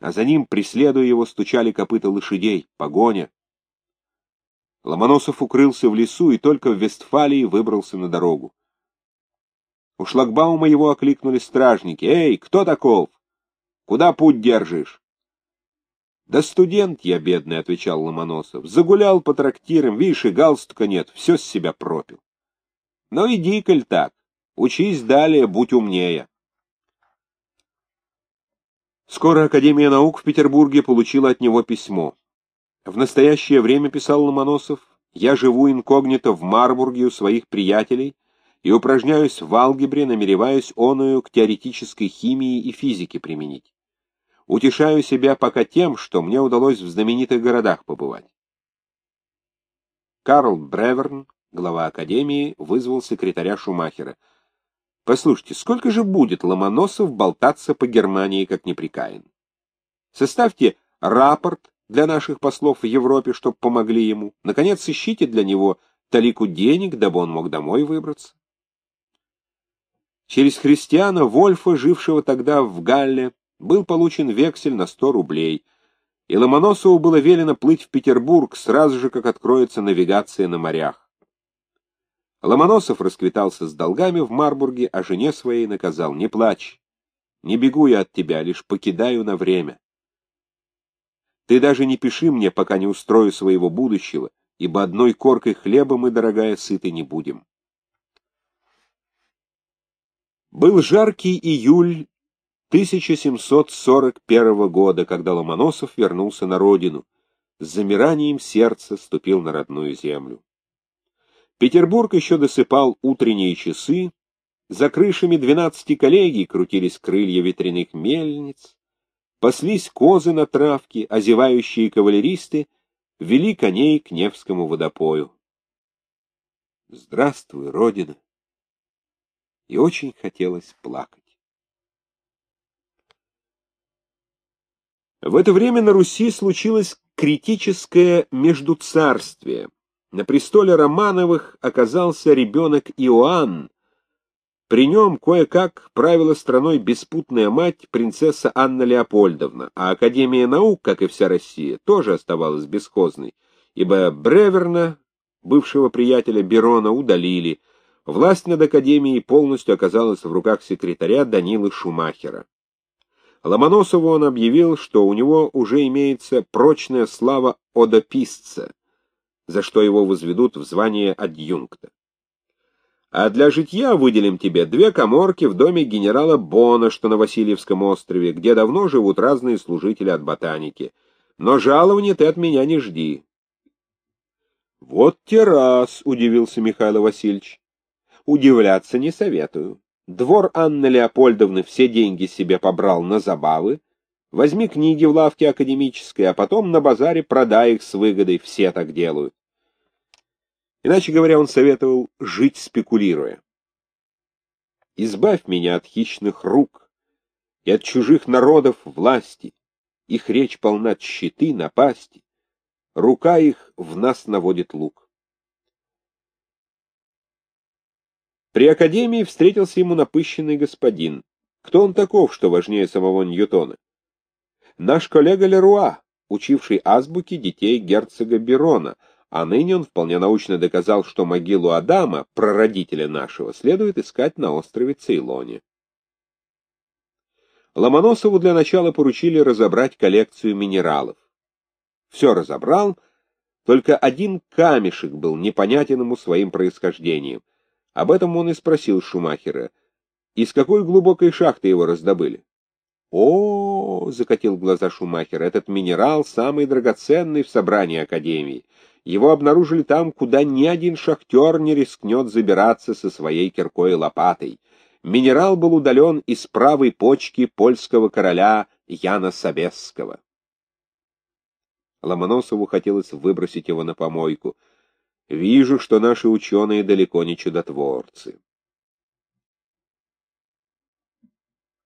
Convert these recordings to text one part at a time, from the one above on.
а за ним, преследуя его, стучали копыта лошадей. Погоня. Ломоносов укрылся в лесу и только в Вестфалии выбрался на дорогу. У шлагбаума его окликнули стражники. «Эй, кто таков? Куда путь держишь?» «Да студент я, бедный», — отвечал Ломоносов. «Загулял по трактирам, видишь, и галстука нет, все с себя пропил». «Ну иди, коль так, учись далее, будь умнее». Скоро Академия наук в Петербурге получила от него письмо. В настоящее время, писал Ломоносов, я живу инкогнито в Марбурге у своих приятелей и упражняюсь в алгебре, намереваясь оную к теоретической химии и физике применить. Утешаю себя пока тем, что мне удалось в знаменитых городах побывать. Карл Бреверн, глава Академии, вызвал секретаря Шумахера. «Послушайте, сколько же будет Ломоносов болтаться по Германии, как неприкаян? Составьте рапорт для наших послов в Европе, чтобы помогли ему. Наконец, ищите для него талику денег, дабы он мог домой выбраться». Через христиана Вольфа, жившего тогда в Галле, был получен вексель на сто рублей, и Ломоносову было велено плыть в Петербург сразу же, как откроется навигация на морях. Ломоносов расквитался с долгами в Марбурге, а жене своей наказал «Не плачь, не бегу я от тебя, лишь покидаю на время. Ты даже не пиши мне, пока не устрою своего будущего, ибо одной коркой хлеба мы, дорогая, сыты не будем». Был жаркий июль 1741 года, когда Ломоносов вернулся на родину, с замиранием сердца ступил на родную землю. Петербург еще досыпал утренние часы, за крышами двенадцати коллегий крутились крылья ветряных мельниц, паслись козы на травке, озевающие кавалеристы вели коней к Невскому водопою. Здравствуй, Родина! И очень хотелось плакать. В это время на Руси случилось критическое междуцарствие. На престоле Романовых оказался ребенок Иоанн. При нем кое-как правила страной беспутная мать, принцесса Анна Леопольдовна, а Академия наук, как и вся Россия, тоже оставалась бесхозной, ибо Бреверна, бывшего приятеля Берона, удалили. Власть над Академией полностью оказалась в руках секретаря Данилы Шумахера. Ломоносову он объявил, что у него уже имеется прочная слава одописца, за что его возведут в звание адъюнкта. А для житья выделим тебе две коморки в доме генерала Бона, что на Васильевском острове, где давно живут разные служители от ботаники. Но жалования ты от меня не жди. — Вот те раз, — удивился Михаил Васильевич. — Удивляться не советую. Двор Анны Леопольдовны все деньги себе побрал на забавы. Возьми книги в лавке академической, а потом на базаре продай их с выгодой, все так делают. Иначе говоря, он советовал жить спекулируя. Избавь меня от хищных рук и от чужих народов власти. Их речь полна щиты, напасти. Рука их в нас наводит лук. При академии встретился ему напыщенный господин. Кто он таков, что важнее самого Ньютона? Наш коллега Леруа, учивший азбуки детей герцога Берона, а ныне он вполне научно доказал, что могилу Адама, прародителя нашего, следует искать на острове Цейлоне. Ломоносову для начала поручили разобрать коллекцию минералов. Все разобрал, только один камешек был непонятен ему своим происхождением — об этом он и спросил Шумахера. Из какой глубокой шахты его раздобыли? О, закатил глаза Шумахер, этот минерал самый драгоценный в собрании Академии. Его обнаружили там, куда ни один шахтер не рискнет забираться со своей киркой и лопатой. Минерал был удален из правой почки польского короля Яна Собесского. Ломоносову хотелось выбросить его на помойку — Вижу, что наши ученые далеко не чудотворцы.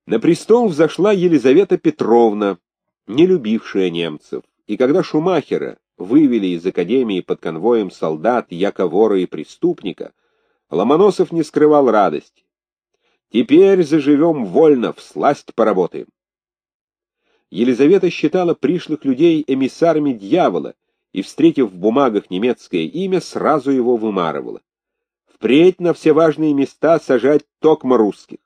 На престол взошла Елизавета Петровна, не любившая немцев, и когда Шумахера вывели из академии под конвоем солдат, яковора и преступника, Ломоносов не скрывал радости. Теперь заживем вольно, всласть поработаем. Елизавета считала пришлых людей эмиссарами дьявола и, встретив в бумагах немецкое имя, сразу его вымарывала. Впредь на все важные места сажать токмо русских.